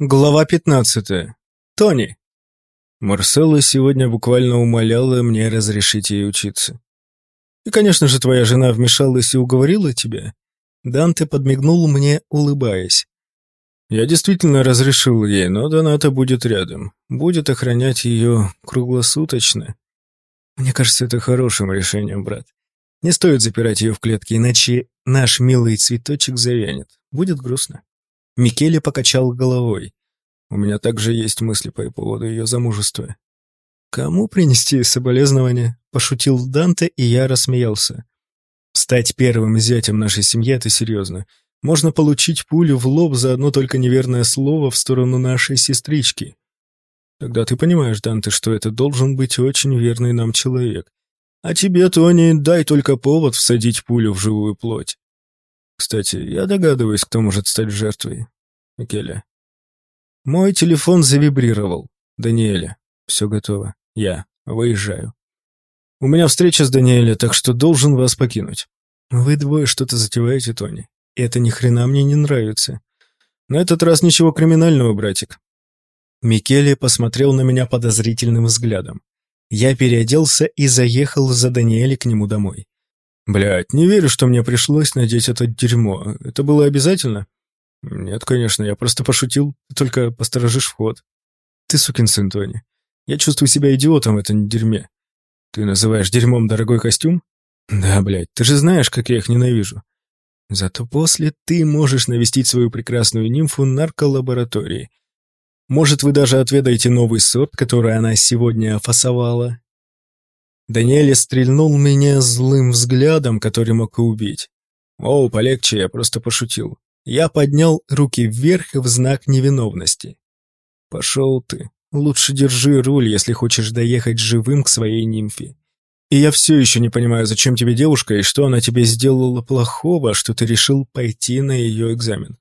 Глава 15. Тони. Марселла сегодня буквально умоляла мне разрешить ей учиться. И, конечно же, твоя жена вмешалась и уговорила тебя. Данте подмигнул мне, улыбаясь. Я действительно разрешил ей, но Доната будет рядом. Будет охранять ее круглосуточно. Мне кажется, это хорошим решением, брат. Не стоит запирать ее в клетке, иначе наш милый цветочек завянет. Будет грустно. Микеле покачал головой. У меня также есть мысли по поводу ее замужества. «Кому принести соболезнования?» — пошутил Данте, и я рассмеялся. «Стать первым зятем нашей семьи — это серьезно. Можно получить пулю в лоб за одно только неверное слово в сторону нашей сестрички. Тогда ты понимаешь, Данте, что это должен быть очень верный нам человек. А тебе, Тони, дай только повод всадить пулю в живую плоть. Кстати, я догадываюсь, кто может стать жертвой. Микеле. Мой телефон завибрировал. Даниэля. Все готово. Я выезжаю. У меня встреча с Даниэлем, так что должен вас покинуть. Вы двое что-то затеваете, Тони. Это ни хрена мне не нравится. На этот раз ничего криминального, братик. Микеле посмотрел на меня подозрительным взглядом. Я переоделся и заехал за Даниэлем к нему домой. Блядь, не верю, что мне пришлось надеть это дерьмо. Это было обязательно? Нет, конечно, я просто пошутил. Ты только посторожишь вход. Ты сукин сын, Тони. Я чувствую себя идиотом в этом дерьме. Ты называешь дерьмом дорогой костюм? Да, блядь, ты же знаешь, как я их ненавижу. Зато после ты можешь навестить свою прекрасную нимфу нарколаборатории. Может, вы даже отведаете новый сорт, который она сегодня фасовала, Даниэль стрельнул меня злым взглядом, который мог и убить. «Оу, полегче, я просто пошутил». Я поднял руки вверх в знак невиновности. «Пошел ты. Лучше держи руль, если хочешь доехать живым к своей нимфе. И я все еще не понимаю, зачем тебе девушка и что она тебе сделала плохого, что ты решил пойти на ее экзамен.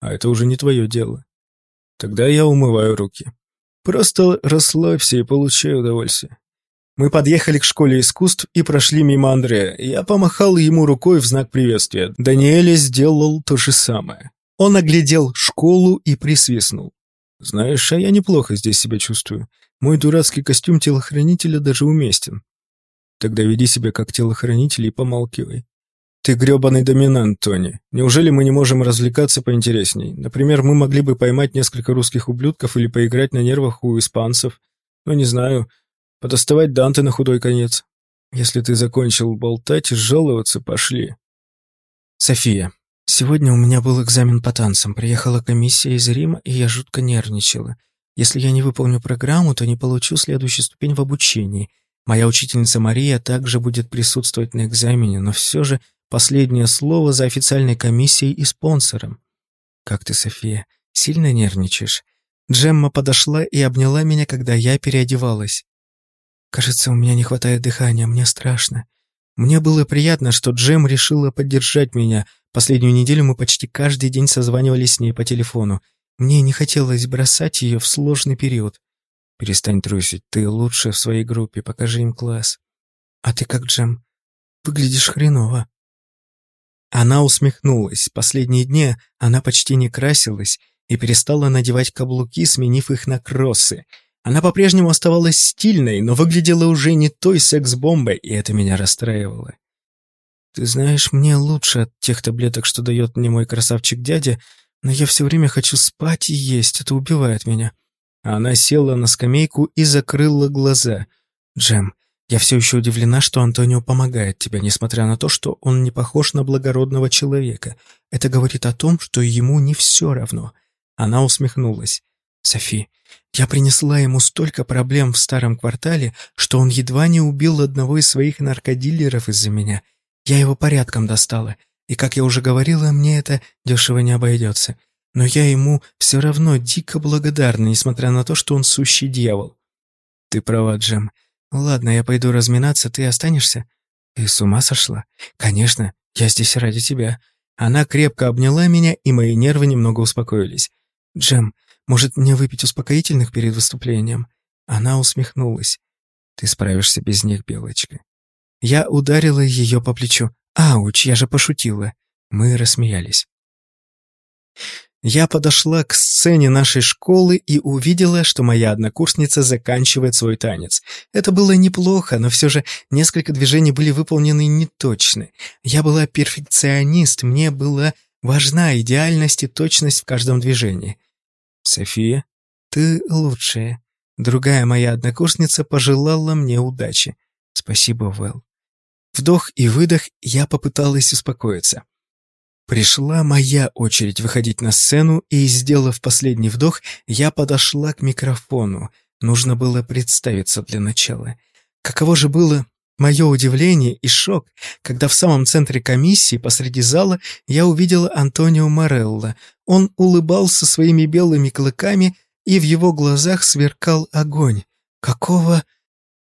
А это уже не твое дело. Тогда я умываю руки. Просто расслабься и получай удовольствие. Мы подъехали к школе искусств и прошли мимо Андрея. Я помахал ему рукой в знак приветствия. Даниэль сделал то же самое. Он оглядел школу и присвистнул. «Знаешь, а я неплохо здесь себя чувствую. Мой дурацкий костюм телохранителя даже уместен. Тогда веди себя как телохранитель и помалкивай. Ты грёбаный доминант, Тони. Неужели мы не можем развлекаться поинтересней? Например, мы могли бы поймать несколько русских ублюдков или поиграть на нервах у испанцев. Ну, не знаю, Подоставать Данте на худой конец. Если ты закончил болтать и жаловаться, пошли. София, сегодня у меня был экзамен по танцам. Приехала комиссия из Рима, и я жутко нервничала. Если я не выполню программу, то не получу следующую ступень в обучении. Моя учительница Мария также будет присутствовать на экзамене, но все же последнее слово за официальной комиссией и спонсором. Как ты, София, сильно нервничаешь? Джемма подошла и обняла меня, когда я переодевалась. Кажется, у меня не хватает дыхания, мне страшно. Мне было приятно, что Джем решила поддержать меня. Последнюю неделю мы почти каждый день созванивались с ней по телефону. Мне не хотелось бросать ее в сложный период. Перестань трусить, ты лучше в своей группе, покажи им класс. А ты как, Джем? Выглядишь хреново. Она усмехнулась. Последние дни она почти не красилась и перестала надевать каблуки, сменив их на кроссы — она по-прежнему оставалась стильной, но выглядела уже не той секс-бомбой, и это меня расстраивало. «Ты знаешь, мне лучше от тех таблеток, что дает мне мой красавчик-дядя, но я все время хочу спать и есть, это убивает меня». Она села на скамейку и закрыла глаза. «Джем, я все еще удивлена, что Антонио помогает тебе, несмотря на то, что он не похож на благородного человека. Это говорит о том, что ему не все равно». Она усмехнулась. «Софи, я принесла ему столько проблем в старом квартале, что он едва не убил одного из своих наркодилеров из-за меня. Я его порядком достала, и, как я уже говорила, мне это дешево не обойдется. Но я ему все равно дико благодарна, несмотря на то, что он сущий дьявол. Ты права, Джем. Ладно, я пойду разминаться, ты останешься? Ты с ума сошла? Конечно, я здесь ради тебя. Она крепко обняла меня, и мои нервы немного успокоились. Джем, может, мне выпить успокоительных перед выступлением?» Она усмехнулась. «Ты справишься без них, Белочка». Я ударила ее по плечу. «Ауч, я же пошутила». Мы рассмеялись. Я подошла к сцене нашей школы и увидела, что моя однокурсница заканчивает свой танец. Это было неплохо, но все же несколько движений были выполнены неточно. Я была перфекционист, мне была важна идеальность и точность в каждом движении. «София, ты лучшая». Другая моя однокурсница пожелала мне удачи. Спасибо, Вэл. Вдох и выдох я попыталась успокоиться. Пришла моя очередь выходить на сцену, и, сделав последний вдох, я подошла к микрофону. Нужно было представиться для начала. Каково же было мое удивление и шок, когда в самом центре комиссии, посреди зала, я увидела Антонио Морелло. Он улыбался своими белыми клыками, и в его глазах сверкал огонь. Какого...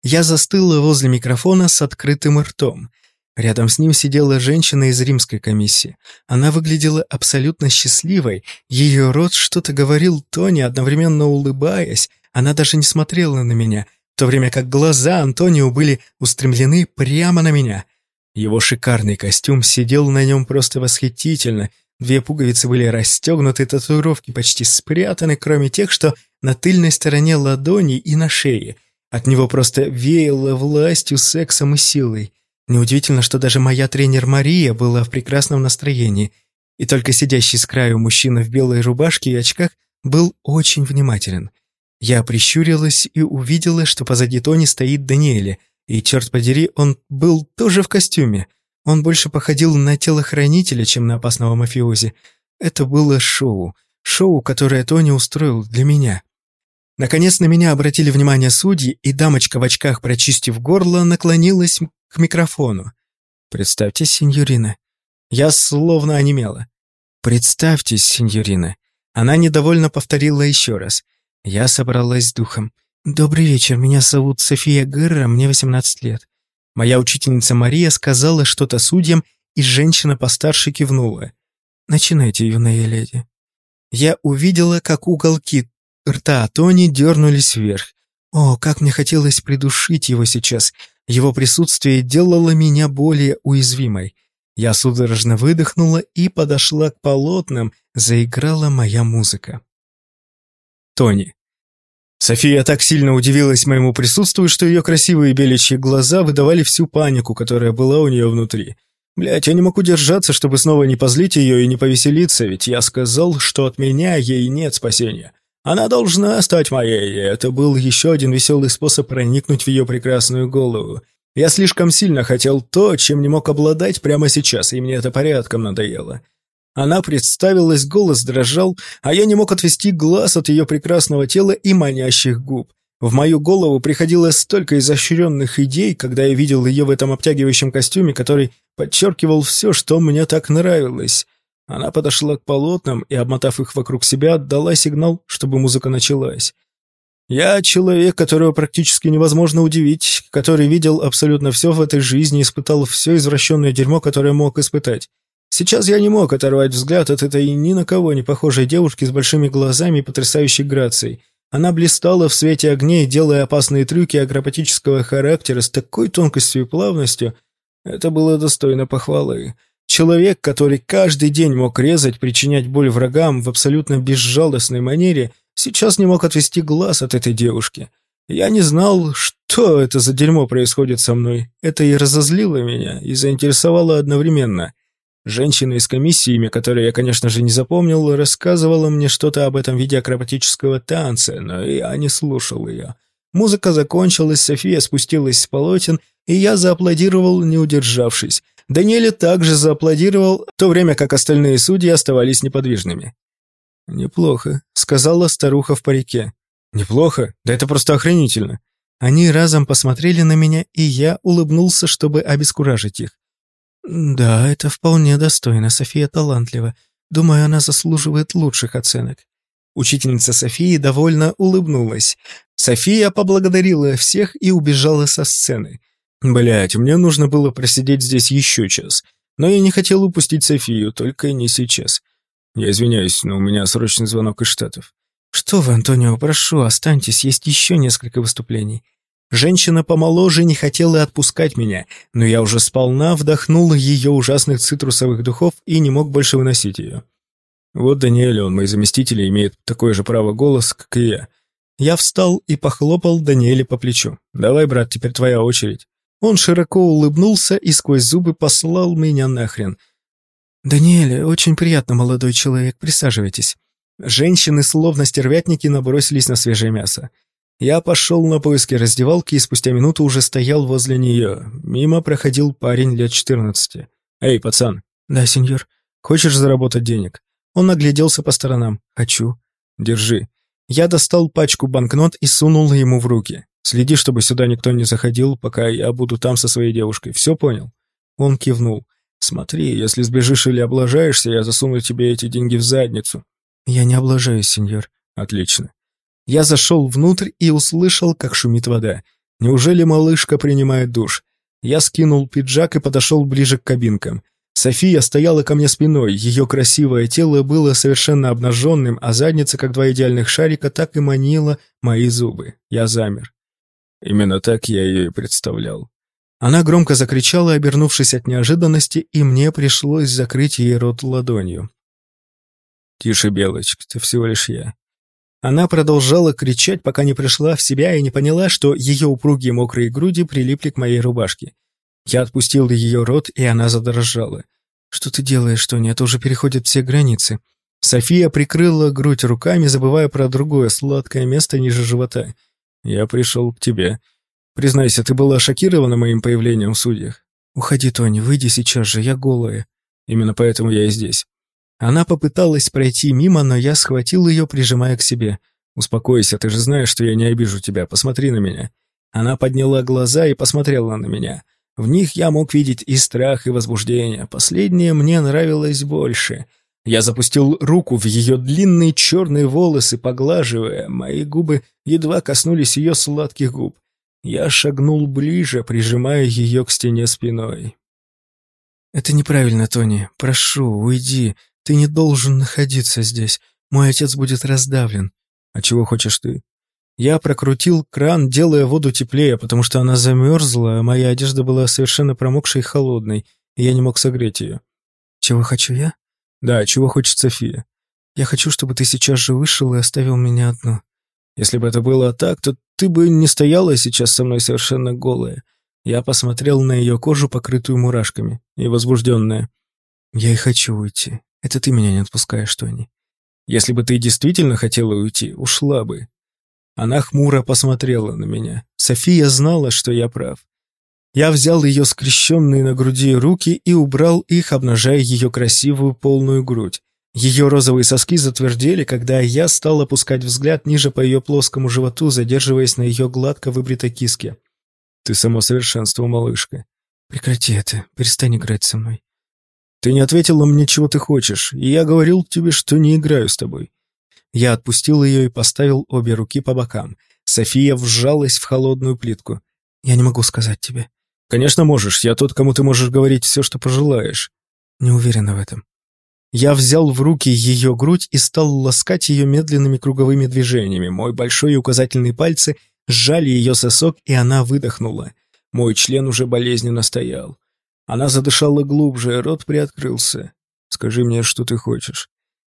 Я застыла возле микрофона с открытым ртом. Рядом с ним сидела женщина из римской комиссии. Она выглядела абсолютно счастливой. Ее рот что-то говорил Тони, одновременно улыбаясь. Она даже не смотрела на меня, то время как глаза Антонио были устремлены прямо на меня. Его шикарный костюм сидел на нем просто восхитительно. Две пуговицы были расстегнуты, татуировки почти спрятаны, кроме тех, что на тыльной стороне ладони и на шее. От него просто веяло властью, сексом и силой. Неудивительно, что даже моя тренер Мария была в прекрасном настроении, и только сидящий с краю мужчина в белой рубашке и очках был очень внимателен. Я прищурилась и увидела, что позади Тони стоит Даниэля, и, черт подери, он был тоже в костюме. Он больше походил на телохранителя, чем на опасного мафиози. Это было шоу. Шоу, которое Тони устроил для меня. Наконец на меня обратили внимание судьи, и дамочка в очках, прочистив горло, наклонилась к микрофону. «Представьтесь, сеньорина». Я словно онемела. «Представьтесь, сеньорина». Она недовольно повторила еще раз. Я собралась с духом. «Добрый вечер, меня зовут София Герра, мне 18 лет». Моя учительница Мария сказала что-то судьям, и женщина постарше кивнула. «Начинайте, юная леди». Я увидела, как уголки рта Тони дернулись вверх. О, как мне хотелось придушить его сейчас. Его присутствие делало меня более уязвимой. Я судорожно выдохнула и подошла к полотнам, заиграла моя музыка. Тони. София так сильно удивилась моему присутствию, что ее красивые беличьи глаза выдавали всю панику, которая была у нее внутри. Блять, я не мог удержаться, чтобы снова не позлить ее и не повеселиться, ведь я сказал, что от меня ей нет спасения. Она должна стать моей, и это был еще один веселый способ проникнуть в ее прекрасную голову. Я слишком сильно хотел то, чем не мог обладать прямо сейчас, и мне это порядком надоело. Она представилась, голос дрожал, а я не мог отвести глаз от ее прекрасного тела и манящих губ. В мою голову приходило столько изощренных идей, когда я видел ее в этом обтягивающем костюме, который подчеркивал все, что мне так нравилось. Она подошла к полотнам и, обмотав их вокруг себя, отдала сигнал, чтобы музыка началась. Я человек, которого практически невозможно удивить, который видел абсолютно все в этой жизни, испытал все извращенное дерьмо, которое мог испытать. Сейчас я не мог оторвать взгляд от этой ни на кого не похожей девушки с большими глазами и потрясающей грацией. Она блистала в свете огней, делая опасные трюки акробатического характера с такой тонкостью и плавностью. Это было достойно похвалы. Человек, который каждый день мог резать, причинять боль врагам в абсолютно безжалостной манере, сейчас не мог отвести глаз от этой девушки. Я не знал, что это за дерьмо происходит со мной. Это и разозлило меня, и заинтересовало одновременно. Женщина из комиссии, имя которой я, конечно же, не запомнил, рассказывала мне что-то об этом виде акробатического танца, но я не слушал ее. Музыка закончилась, София спустилась с полотен, и я зааплодировал, не удержавшись. Даниэль также зааплодировал, в то время как остальные судьи оставались неподвижными. «Неплохо», — сказала старуха в парике. «Неплохо? Да это просто охренительно». Они разом посмотрели на меня, и я улыбнулся, чтобы обескуражить их. «Да, это вполне достойно. София талантлива. Думаю, она заслуживает лучших оценок». Учительница Софии довольно улыбнулась. София поблагодарила всех и убежала со сцены. Блять, мне нужно было просидеть здесь еще час. Но я не хотел упустить Софию, только не сейчас. Я извиняюсь, но у меня срочный звонок из Штатов. Что вы, Антонио, прошу, останьтесь, есть еще несколько выступлений. Женщина помоложе не хотела отпускать меня, но я уже сполна вдохнул ее ужасных цитрусовых духов и не мог больше выносить ее. Вот Даниэль, он мой заместитель, имеет такое же право голос, как и я. Я встал и похлопал Даниэля по плечу. «Давай, брат, теперь твоя очередь». Он широко улыбнулся и сквозь зубы послал меня нахрен. «Даниэль, очень приятно, молодой человек, присаживайтесь». Женщины, словно стервятники, набросились на свежее мясо. Я пошел на поиски раздевалки и спустя минуту уже стоял возле нее. Мимо проходил парень лет четырнадцати. «Эй, пацан!» «Да, сеньор. Хочешь заработать денег?» Он огляделся по сторонам. «Хочу». «Держи». Я достал пачку банкнот и сунул ему в руки. «Следи, чтобы сюда никто не заходил, пока я буду там со своей девушкой. Все понял?» Он кивнул. «Смотри, если сбежишь или облажаешься, я засуну тебе эти деньги в задницу». «Я не облажаюсь, сеньор». «Отлично». Я зашел внутрь и услышал, как шумит вода. Неужели малышка принимает душ? Я скинул пиджак и подошел ближе к кабинкам. София стояла ко мне спиной, ее красивое тело было совершенно обнаженным, а задница, как два идеальных шарика, так и манила мои зубы. Я замер. Именно так я ее и представлял. Она громко закричала, обернувшись от неожиданности, и мне пришлось закрыть ей рот ладонью. «Тише, Белочка, ты всего лишь я. Она продолжала кричать, пока не пришла в себя и не поняла, что ее упругие мокрые груди прилипли к моей рубашке. Я отпустил ее рот, и она задрожала. «Что ты делаешь, Тони? Это уже переходит все границы». София прикрыла грудь руками, забывая про другое сладкое место ниже живота. «Я пришел к тебе. Признайся, ты была шокирована моим появлением в судьях?» «Уходи, Тони, выйди сейчас же, я голая». «Именно поэтому я и здесь. Она попыталась пройти мимо, но я схватил ее, прижимая к себе. «Успокойся, ты же знаешь, что я не обижу тебя, посмотри на меня». Она подняла глаза и посмотрела на меня. В них я мог видеть и страх, и возбуждение. Последнее мне нравилось больше. Я запустил руку в ее длинные черные волосы, поглаживая. Мои губы едва коснулись ее сладких губ. Я шагнул ближе, прижимая ее к стене спиной. «Это неправильно, Тони. Прошу, уйди. Ты не должен находиться здесь. Мой отец будет раздавлен. А чего хочешь ты? Я прокрутил кран, делая воду теплее, потому что она замерзла, а моя одежда была совершенно промокшей и холодной, и я не мог согреть ее. Чего хочу я? Да, чего хочет София. Я хочу, чтобы ты сейчас же вышел и оставил меня одну. Если бы это было так, то ты бы не стояла сейчас со мной совершенно голая. Я посмотрел на ее кожу, покрытую мурашками, и возбужденная. Я и хочу уйти. Это ты меня не отпускаешь, Тони. Если бы ты действительно хотела уйти, ушла бы. Она хмуро посмотрела на меня. София знала, что я прав. Я взял ее скрещенные на груди руки и убрал их, обнажая ее красивую полную грудь. Ее розовые соски затвердели, когда я стал опускать взгляд ниже по ее плоскому животу, задерживаясь на ее гладко выбритой киске. «Ты само совершенство, малышка». «Прекрати это, перестань играть со мной. Ты не ответила мне, чего ты хочешь, и я говорил тебе, что не играю с тобой. Я отпустил ее и поставил обе руки по бокам. София вжалась в холодную плитку. Я не могу сказать тебе. Конечно, можешь. Я тот, кому ты можешь говорить все, что пожелаешь. Не уверена в этом. Я взял в руки ее грудь и стал ласкать ее медленными круговыми движениями. Мой большой и указательный пальцы сжали ее сосок, и она выдохнула. Мой член уже болезненно стоял. Она задышала глубже, рот приоткрылся. «Скажи мне, что ты хочешь».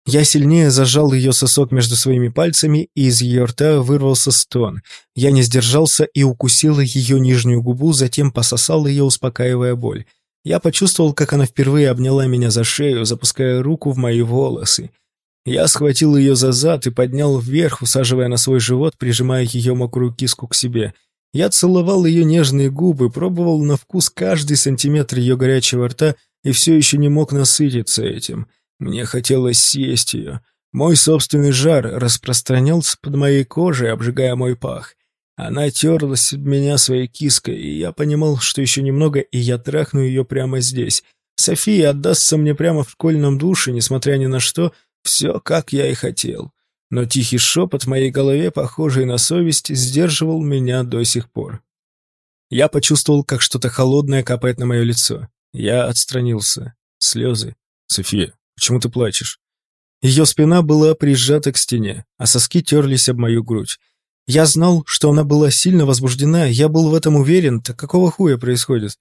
Я сильнее зажал ее сосок между своими пальцами, и из ее рта вырвался стон. Я не сдержался и укусил ее нижнюю губу, затем пососал ее, успокаивая боль. Я почувствовал, как она впервые обняла меня за шею, запуская руку в мои волосы. Я схватил ее за зад и поднял вверх, усаживая на свой живот, прижимая ее мокрую киску к себе. Я целовал ее нежные губы, пробовал на вкус каждый сантиметр ее горячего рта и все еще не мог насытиться этим. Мне хотелось съесть ее. Мой собственный жар распространялся под моей кожей, обжигая мой пах. Она терлась об меня своей киской, и я понимал, что еще немного, и я трахну ее прямо здесь. София отдастся мне прямо в школьном душе, несмотря ни на что, все, как я и хотел но тихий шепот в моей голове, похожий на совесть, сдерживал меня до сих пор. Я почувствовал, как что-то холодное капает на мое лицо. Я отстранился. Слезы. «София, почему ты плачешь?» Ее спина была прижата к стене, а соски терлись об мою грудь. Я знал, что она была сильно возбуждена, я был в этом уверен, так какого хуя происходит?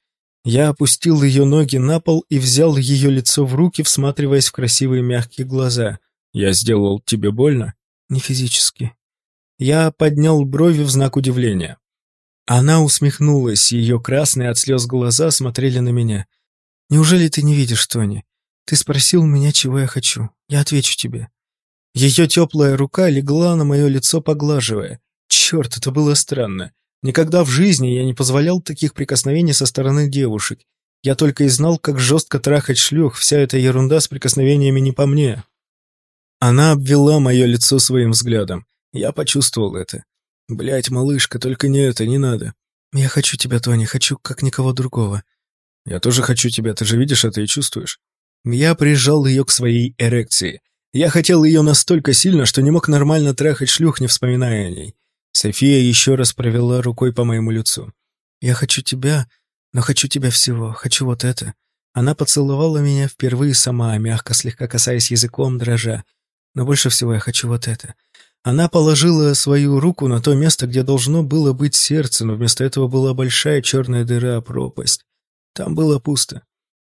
Я опустил ее ноги на пол и взял ее лицо в руки, всматриваясь в красивые мягкие глаза. Я сделал тебе больно? Не физически. Я поднял брови в знак удивления. Она усмехнулась, ее красные от слез глаза смотрели на меня. «Неужели ты не видишь, Тони? Ты спросил меня, чего я хочу. Я отвечу тебе». Ее теплая рука легла на мое лицо, поглаживая. Черт, это было странно. Никогда в жизни я не позволял таких прикосновений со стороны девушек. Я только и знал, как жестко трахать шлюх, вся эта ерунда с прикосновениями не по мне. Она обвела мое лицо своим взглядом. Я почувствовал это. Блять, малышка, только не это, не надо. Я хочу тебя, Тони, хочу, как никого другого. Я тоже хочу тебя, ты же видишь это и чувствуешь. Я прижал ее к своей эрекции. Я хотел ее настолько сильно, что не мог нормально трахать шлюх, не вспоминая о ней. София еще раз провела рукой по моему лицу. «Я хочу тебя, но хочу тебя всего, хочу вот это». Она поцеловала меня впервые сама, мягко, слегка касаясь языком, дрожа. «Но больше всего я хочу вот это». Она положила свою руку на то место, где должно было быть сердце, но вместо этого была большая черная дыра, пропасть. Там было пусто.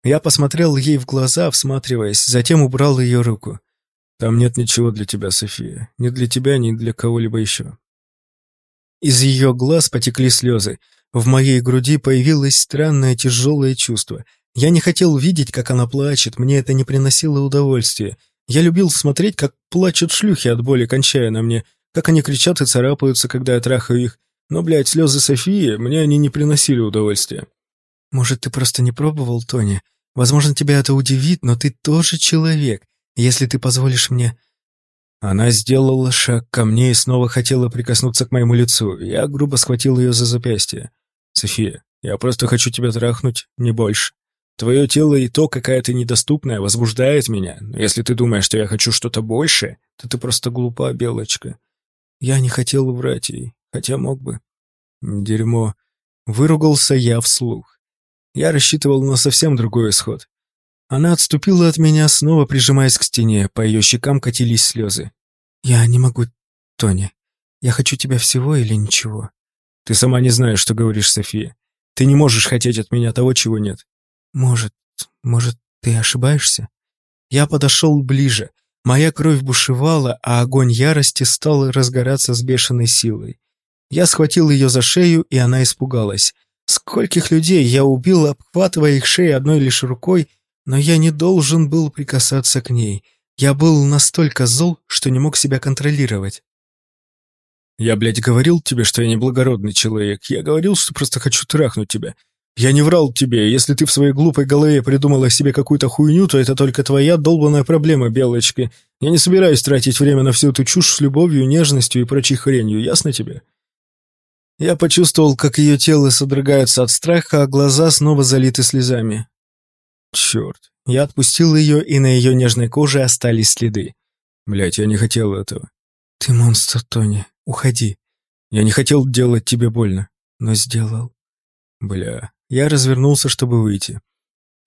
Я посмотрел ей в глаза, всматриваясь, затем убрал ее руку. «Там нет ничего для тебя, София. Ни для тебя, ни для кого-либо еще. Из ее глаз потекли слезы. В моей груди появилось странное тяжелое чувство. Я не хотел видеть, как она плачет, мне это не приносило удовольствия. Я любил смотреть, как плачут шлюхи от боли, кончая на мне, как они кричат и царапаются, когда я трахаю их. Но, блядь, слезы Софии, мне они не приносили удовольствия. Может, ты просто не пробовал, Тони? Возможно, тебя это удивит, но ты тоже человек. Если ты позволишь мне... Она сделала шаг ко мне и снова хотела прикоснуться к моему лицу. Я грубо схватил ее за запястье. «София, я просто хочу тебя трахнуть, не больше. Твое тело и то, какая ты недоступная, возбуждает меня. Но если ты думаешь, что я хочу что-то большее, то ты просто глупа, белочка. Я не хотел врать ей, хотя мог бы. Дерьмо. Выругался я вслух. Я рассчитывал на совсем другой исход. Она отступила от меня, снова прижимаясь к стене, по ее щекам катились слезы. «Я не могу, Тони. Я хочу тебя всего или ничего?» «Ты сама не знаешь, что говоришь, София. Ты не можешь хотеть от меня того, чего нет». «Может, может, ты ошибаешься?» Я подошел ближе. Моя кровь бушевала, а огонь ярости стал разгораться с бешеной силой. Я схватил ее за шею, и она испугалась. Скольких людей я убил, обхватывая их шеи одной лишь рукой, но я не должен был прикасаться к ней. Я был настолько зол, что не мог себя контролировать. «Я, блядь, говорил тебе, что я неблагородный человек. Я говорил, что просто хочу трахнуть тебя. Я не врал тебе. Если ты в своей глупой голове придумала себе какую-то хуйню, то это только твоя долбанная проблема, Белочка. Я не собираюсь тратить время на всю эту чушь с любовью, нежностью и прочей хренью. Ясно тебе?» Я почувствовал, как ее тело содрогается от страха, а глаза снова залиты слезами. Черт. Я отпустил ее, и на ее нежной коже остались следы. Блять, я не хотел этого. Ты монстр, Тони. Уходи. Я не хотел делать тебе больно, но сделал. Бля. Я развернулся, чтобы выйти.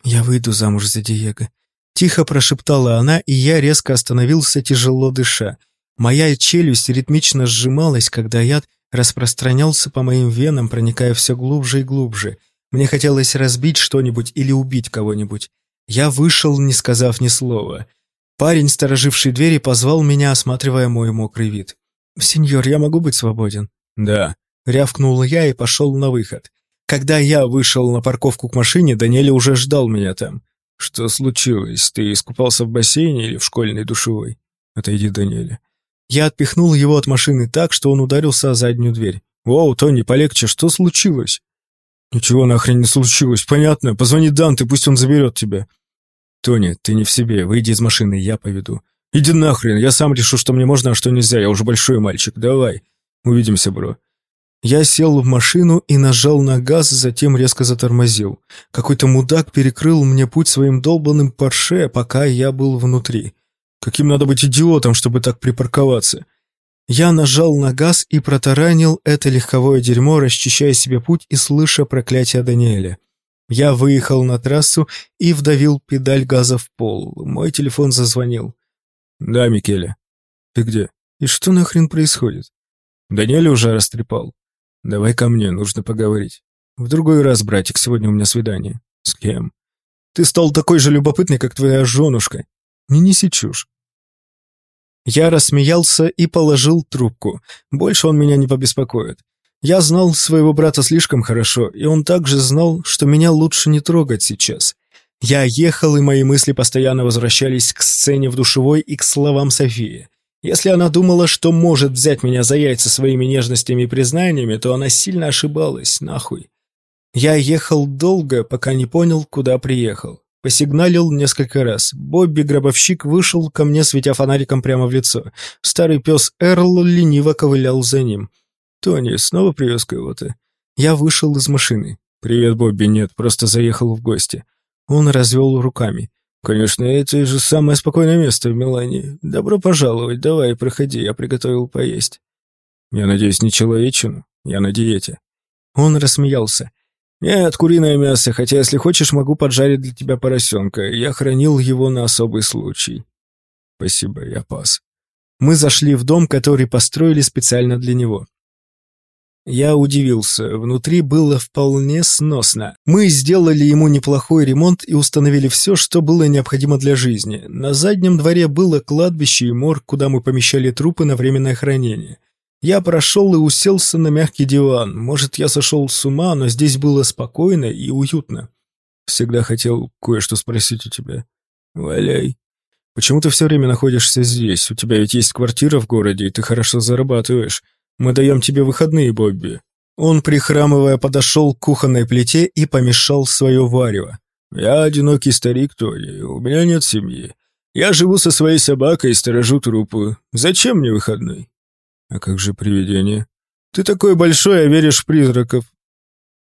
Я выйду замуж за Диего. Тихо прошептала она, и я резко остановился, тяжело дыша. Моя челюсть ритмично сжималась, когда яд распространялся по моим венам, проникая все глубже и глубже. Мне хотелось разбить что-нибудь или убить кого-нибудь. Я вышел, не сказав ни слова. Парень, стороживший двери, позвал меня, осматривая мой мокрый вид. «Сеньор, я могу быть свободен?» «Да», — рявкнул я и пошел на выход. Когда я вышел на парковку к машине, Даниэль уже ждал меня там. «Что случилось? Ты искупался в бассейне или в школьной душевой?» «Отойди, Даниэль». Я отпихнул его от машины так, что он ударился о заднюю дверь. «Воу, Тони, полегче, что случилось?» «Ничего нахрен не случилось, понятно. Позвони Данте, пусть он заберет тебя». «Тони, ты не в себе. Выйди из машины, я поведу». «Иди нахрен, я сам решу, что мне можно, а что нельзя. Я уже большой мальчик. Давай. Увидимся, бро». Я сел в машину и нажал на газ, затем резко затормозил. Какой-то мудак перекрыл мне путь своим долбанным Порше, пока я был внутри. Каким надо быть идиотом, чтобы так припарковаться? Я нажал на газ и протаранил это легковое дерьмо, расчищая себе путь и слыша проклятие Даниэля. Я выехал на трассу и вдавил педаль газа в пол. Мой телефон зазвонил. «Да, Микеле. Ты где? И что нахрен происходит?» Даниэль уже растрепал. «Давай ко мне, нужно поговорить. В другой раз, братик, сегодня у меня свидание. С кем? Ты стал такой же любопытный, как твоя женушка. Не неси чушь. Я рассмеялся и положил трубку. Больше он меня не побеспокоит. Я знал своего брата слишком хорошо, и он также знал, что меня лучше не трогать сейчас. Я ехал, и мои мысли постоянно возвращались к сцене в душевой и к словам Софии. Если она думала, что может взять меня за яйца своими нежностями и признаниями, то она сильно ошибалась, нахуй. Я ехал долго, пока не понял, куда приехал. Посигналил несколько раз. Бобби-гробовщик вышел ко мне, светя фонариком прямо в лицо. Старый пес Эрл лениво ковылял за ним. «Тони, снова привез кого-то?» Я вышел из машины. «Привет, Бобби, нет, просто заехал в гости». Он развел руками. «Конечно, это же самое спокойное место в Милане. Добро пожаловать, давай, проходи, я приготовил поесть». «Я надеюсь, не человечину? Я на диете». Он рассмеялся. «Нет, куриное мясо, хотя, если хочешь, могу поджарить для тебя поросенка. Я хранил его на особый случай». «Спасибо, я пас». Мы зашли в дом, который построили специально для него. Я удивился, внутри было вполне сносно. Мы сделали ему неплохой ремонт и установили все, что было необходимо для жизни. На заднем дворе было кладбище и морг, куда мы помещали трупы на временное хранение. Я прошел и уселся на мягкий диван. Может, я сошел с ума, но здесь было спокойно и уютно. Всегда хотел кое-что спросить у тебя. Валяй. Почему ты все время находишься здесь? У тебя ведь есть квартира в городе, и ты хорошо зарабатываешь. Мы даем тебе выходные, Бобби». Он, прихрамывая, подошел к кухонной плите и помешал свое варево. «Я одинокий старик, Тони, у меня нет семьи. Я живу со своей собакой и сторожу трупы. Зачем мне выходной?» «А как же привидение?» «Ты такой большой, а веришь в призраков».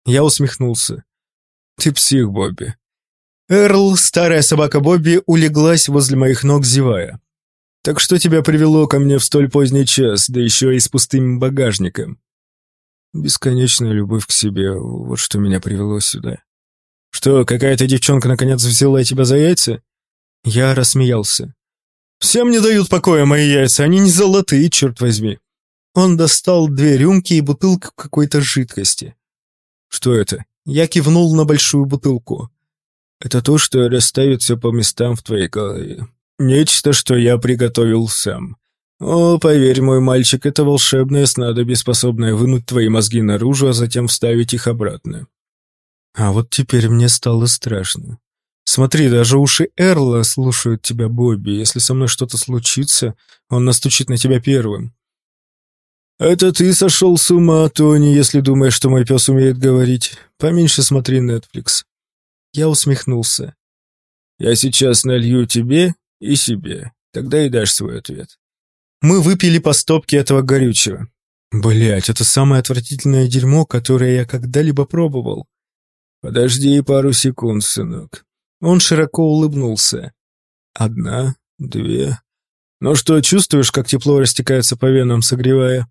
Я усмехнулся. «Ты псих, Бобби». Эрл, старая собака Бобби, улеглась возле моих ног, зевая. Так что тебя привело ко мне в столь поздний час, да еще и с пустым багажником? Бесконечная любовь к себе, вот что меня привело сюда. Что, какая-то девчонка наконец взяла тебя за яйца? Я рассмеялся. Всем не дают покоя мои яйца, они не золотые, черт возьми. Он достал две рюмки и бутылку какой-то жидкости. Что это? Я кивнул на большую бутылку. Это то, что расставит все по местам в твоей голове. Нечто, что я приготовил сам. О, поверь, мой мальчик, это волшебное снадобье, способное вынуть твои мозги наружу, а затем вставить их обратно. А вот теперь мне стало страшно. Смотри, даже уши Эрла слушают тебя, Бобби. Если со мной что-то случится, он настучит на тебя первым. Это ты сошел с ума, Тони, если думаешь, что мой пес умеет говорить. Поменьше смотри Netflix. Я усмехнулся. Я сейчас налью тебе и себе. Тогда и дашь свой ответ. Мы выпили по стопке этого горючего. Блять, это самое отвратительное дерьмо, которое я когда-либо пробовал. Подожди пару секунд, сынок. Он широко улыбнулся. Одна, две. Ну что, чувствуешь, как тепло растекается по венам, согревая?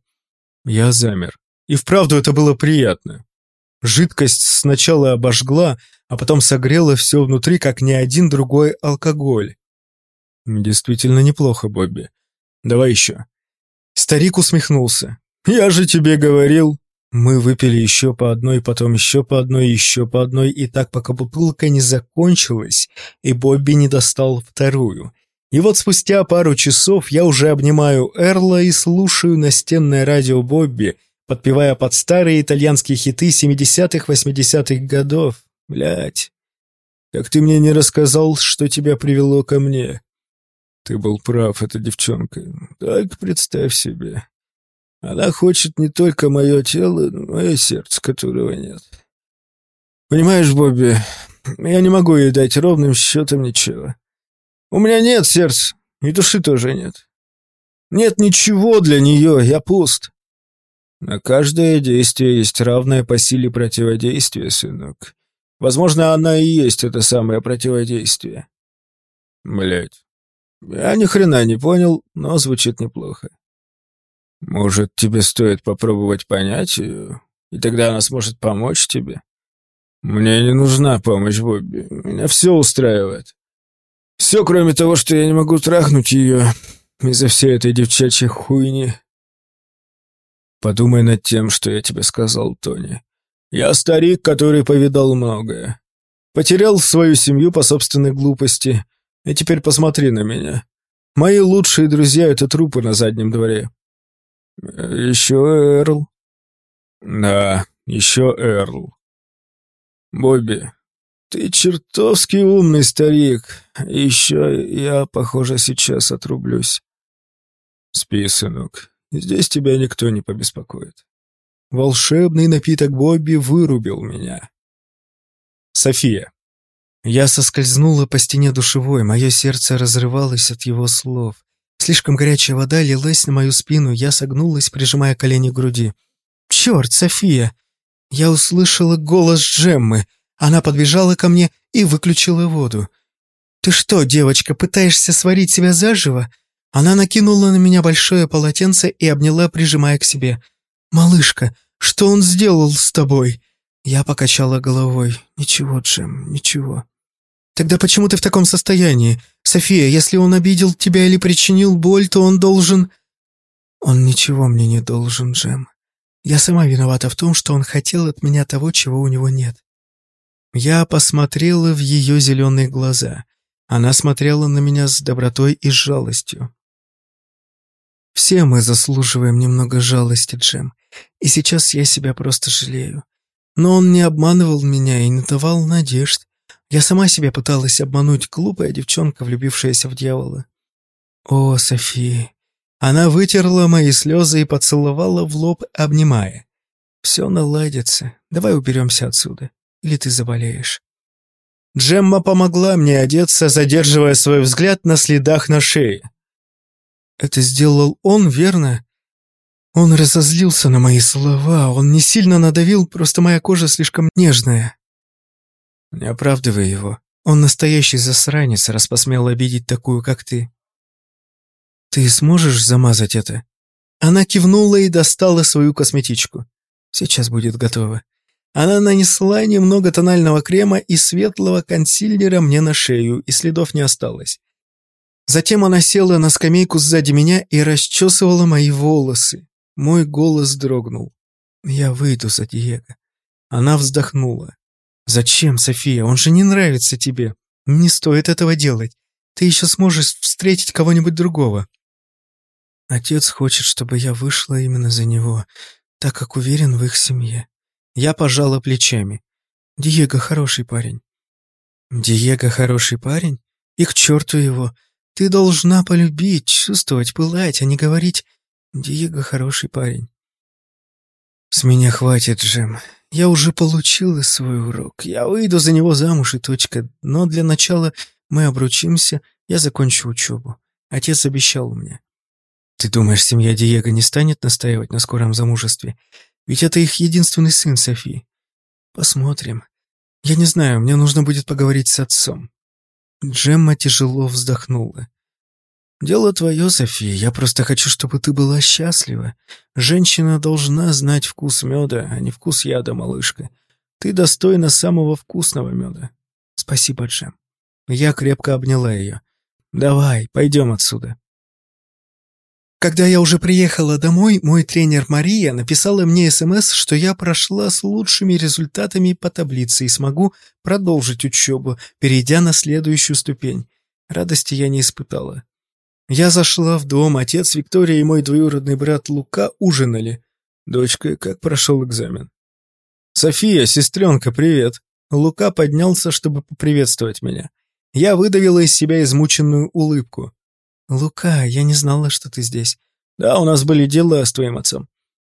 Я замер. И вправду это было приятно. Жидкость сначала обожгла, а потом согрела все внутри, как ни один другой алкоголь. «Действительно неплохо, Бобби. Давай еще». Старик усмехнулся. «Я же тебе говорил». Мы выпили еще по одной, потом еще по одной, еще по одной, и так, пока бутылка не закончилась, и Бобби не достал вторую. И вот спустя пару часов я уже обнимаю Эрла и слушаю настенное радио Бобби, подпевая под старые итальянские хиты 70-х-80-х годов. Блять. Как ты мне не рассказал, что тебя привело ко мне? Ты был прав, эта девчонка. Так представь себе. Она хочет не только мое тело, но и сердце, которого нет. Понимаешь, Бобби, я не могу ей дать ровным счетом ничего. У меня нет сердца, и души тоже нет. Нет ничего для нее, я пуст. На каждое действие есть равное по силе противодействие, сынок. Возможно, она и есть это самое противодействие. Блять. Я ни хрена не понял, но звучит неплохо. Может, тебе стоит попробовать понять ее, и тогда она сможет помочь тебе? Мне не нужна помощь, Бобби. Меня все устраивает. Все, кроме того, что я не могу трахнуть ее из-за всей этой девчачьей хуйни. Подумай над тем, что я тебе сказал, Тони. Я старик, который повидал многое. Потерял свою семью по собственной глупости, и теперь посмотри на меня. Мои лучшие друзья — это трупы на заднем дворе. Еще Эрл. Да, еще Эрл. Бобби, ты чертовски умный старик. Еще я, похоже, сейчас отрублюсь. Спи, сынок. Здесь тебя никто не побеспокоит. Волшебный напиток Бобби вырубил меня. София. Я соскользнула по стене душевой, мое сердце разрывалось от его слов. Слишком горячая вода лилась на мою спину, я согнулась, прижимая колени к груди. «Черт, София!» Я услышала голос Джеммы. Она подбежала ко мне и выключила воду. «Ты что, девочка, пытаешься сварить себя заживо?» Она накинула на меня большое полотенце и обняла, прижимая к себе. «Малышка, что он сделал с тобой?» Я покачала головой. «Ничего, Джем, ничего». «Тогда почему ты в таком состоянии? София, если он обидел тебя или причинил боль, то он должен...» «Он ничего мне не должен, Джем. Я сама виновата в том, что он хотел от меня того, чего у него нет». Я посмотрела в ее зеленые глаза. Она смотрела на меня с добротой и жалостью. «Все мы заслуживаем немного жалости, Джем, и сейчас я себя просто жалею. Но он не обманывал меня и не давал надежд. Я сама себя пыталась обмануть, глупая девчонка, влюбившаяся в дьявола. О, София. Она вытерла мои слезы и поцеловала в лоб, обнимая. Все наладится. Давай уберемся отсюда. Или ты заболеешь. Джемма помогла мне одеться, задерживая свой взгляд на следах на шее. Это сделал он, верно? Он разозлился на мои слова, он не сильно надавил, просто моя кожа слишком нежная. Не оправдывай его. Он настоящий засранец, раз посмел обидеть такую, как ты. Ты сможешь замазать это? Она кивнула и достала свою косметичку. Сейчас будет готово. Она нанесла немного тонального крема и светлого консилера мне на шею, и следов не осталось. Затем она села на скамейку сзади меня и расчесывала мои волосы. Мой голос дрогнул. «Я выйду за Диего». Она вздохнула. «Зачем, София? Он же не нравится тебе. Не стоит этого делать. Ты еще сможешь встретить кого-нибудь другого». Отец хочет, чтобы я вышла именно за него, так как уверен в их семье. Я пожала плечами. Диего хороший парень. Диего хороший парень? И к черту его. Ты должна полюбить, чувствовать, пылать, а не говорить Диего хороший парень. С меня хватит, Джем. Я уже получила свой урок. Я выйду за него замуж и точка. Но для начала мы обручимся, я закончу учебу. Отец обещал мне. Ты думаешь, семья Диего не станет настаивать на скором замужестве? Ведь это их единственный сын, Софи. Посмотрим. Я не знаю, мне нужно будет поговорить с отцом. Джемма тяжело вздохнула. «Дело твое, София, я просто хочу, чтобы ты была счастлива. Женщина должна знать вкус меда, а не вкус яда, малышка. Ты достойна самого вкусного меда. Спасибо, Джем». Я крепко обняла ее. «Давай, пойдем отсюда». Когда я уже приехала домой, мой тренер Мария написала мне СМС, что я прошла с лучшими результатами по таблице и смогу продолжить учебу, перейдя на следующую ступень. Радости я не испытала. Я зашла в дом, отец Виктория и мой двоюродный брат Лука ужинали. Дочка, как прошел экзамен? «София, сестренка, привет!» Лука поднялся, чтобы поприветствовать меня. Я выдавила из себя измученную улыбку. «Лука, я не знала, что ты здесь». «Да, у нас были дела с твоим отцом».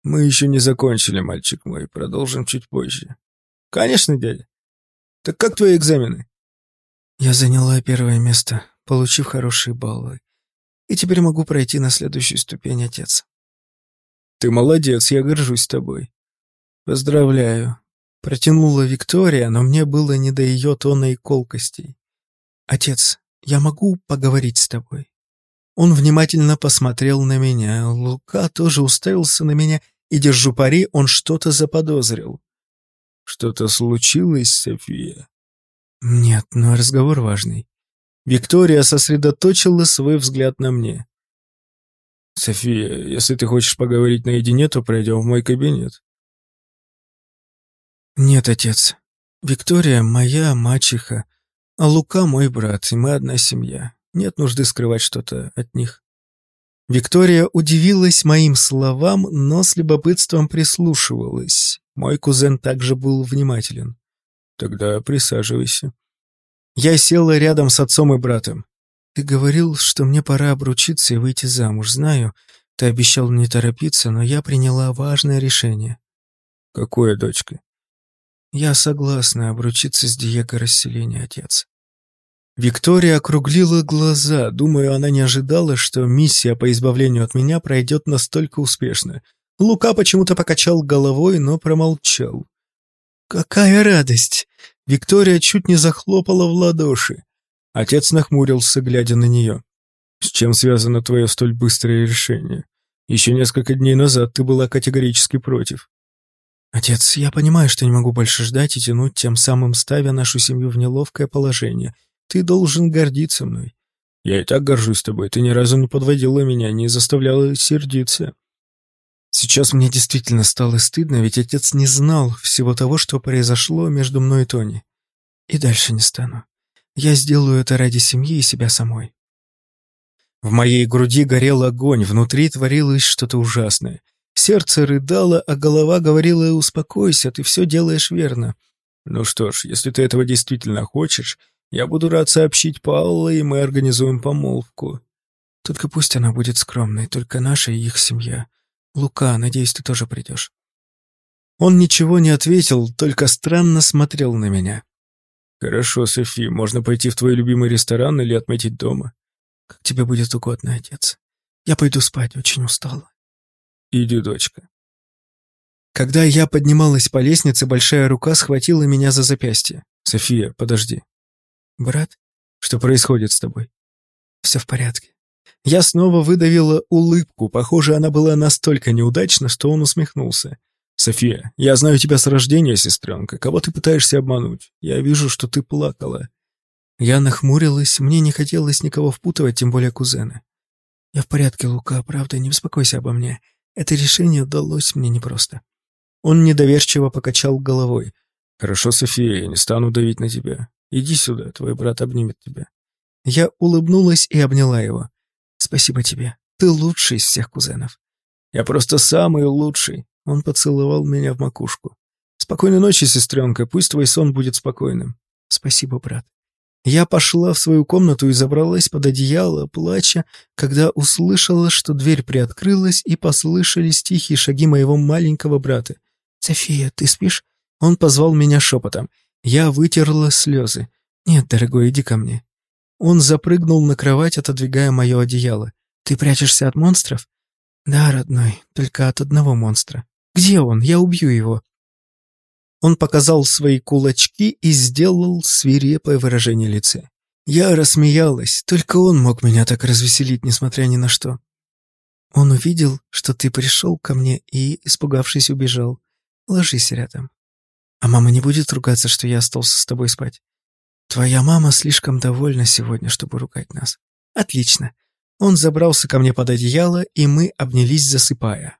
«Мы еще не закончили, мальчик мой, продолжим чуть позже». «Конечно, дядя. Так как твои экзамены?» «Я заняла первое место, получив хорошие баллы и теперь могу пройти на следующую ступень, отец. Ты молодец, я горжусь тобой. Поздравляю. Протянула Виктория, но мне было не до ее тона и колкостей. Отец, я могу поговорить с тобой? Он внимательно посмотрел на меня. Лука тоже уставился на меня, и, держу пари, он что-то заподозрил. «Что-то случилось, София?» «Нет, но разговор важный. Виктория сосредоточила свой взгляд на мне. «София, если ты хочешь поговорить наедине, то пройдем в мой кабинет». «Нет, отец. Виктория — моя мачеха, а Лука — мой брат, и мы одна семья. Нет нужды скрывать что-то от них. Виктория удивилась моим словам, но с любопытством прислушивалась. Мой кузен также был внимателен. «Тогда присаживайся». Я села рядом с отцом и братом. «Ты говорил, что мне пора обручиться и выйти замуж. Знаю, ты обещал не торопиться, но я приняла важное решение». «Какое, дочка?» «Я согласна обручиться с Диего Расселения, отец». Виктория округлила глаза. Думаю, она не ожидала, что миссия по избавлению от меня пройдет настолько успешно. Лука почему-то покачал головой, но промолчал. «Какая радость!» Виктория чуть не захлопала в ладоши. Отец нахмурился, глядя на нее. «С чем связано твое столь быстрое решение? Еще несколько дней назад ты была категорически против». «Отец, я понимаю, что не могу больше ждать и тянуть, тем самым ставя нашу семью в неловкое положение. Ты должен гордиться мной. Я и так горжусь тобой. Ты ни разу не подводила меня, не заставляла сердиться. Сейчас мне действительно стало стыдно, ведь отец не знал всего того, что произошло между мной и Тони. И дальше не стану. Я сделаю это ради семьи и себя самой. В моей груди горел огонь, внутри творилось что-то ужасное. Сердце рыдало, а голова говорила «Успокойся, ты все делаешь верно». Ну что ж, если ты этого действительно хочешь, я буду рад сообщить Паула, и мы организуем помолвку. Только пусть она будет скромной, только наша и их семья. Лука, надеюсь, ты тоже придешь. Он ничего не ответил, только странно смотрел на меня. Хорошо, Софи, можно пойти в твой любимый ресторан или отметить дома. Как тебе будет угодно, отец. Я пойду спать, очень устала. Иди, дочка. Когда я поднималась по лестнице, большая рука схватила меня за запястье. София, подожди. «Брат, что происходит с тобой?» «Все в порядке». Я снова выдавила улыбку. Похоже, она была настолько неудачна, что он усмехнулся. «София, я знаю тебя с рождения, сестренка. Кого ты пытаешься обмануть? Я вижу, что ты плакала». Я нахмурилась, мне не хотелось никого впутывать, тем более кузена. «Я в порядке, Лука, правда, не беспокойся обо мне. Это решение удалось мне непросто». Он недоверчиво покачал головой. «Хорошо, София, я не стану давить на тебя. Иди сюда, твой брат обнимет тебя». Я улыбнулась и обняла его. «Спасибо тебе. Ты лучший из всех кузенов». «Я просто самый лучший». Он поцеловал меня в макушку. «Спокойной ночи, сестренка. Пусть твой сон будет спокойным». «Спасибо, брат». Я пошла в свою комнату и забралась под одеяло, плача, когда услышала, что дверь приоткрылась и послышались тихие шаги моего маленького брата. «София, ты спишь?» Он позвал меня шепотом. Я вытерла слезы. «Нет, дорогой, иди ко мне». Он запрыгнул на кровать, отодвигая мое одеяло. «Ты прячешься от монстров?» «Да, родной, только от одного монстра. Где он? Я убью его». Он показал свои кулачки и сделал свирепое выражение лица. Я рассмеялась, только он мог меня так развеселить, несмотря ни на что. Он увидел, что ты пришел ко мне и, испугавшись, убежал. Ложись рядом. А мама не будет ругаться, что я остался с тобой спать? Твоя мама слишком довольна сегодня, чтобы ругать нас. Отлично. Он забрался ко мне под одеяло, и мы обнялись, засыпая.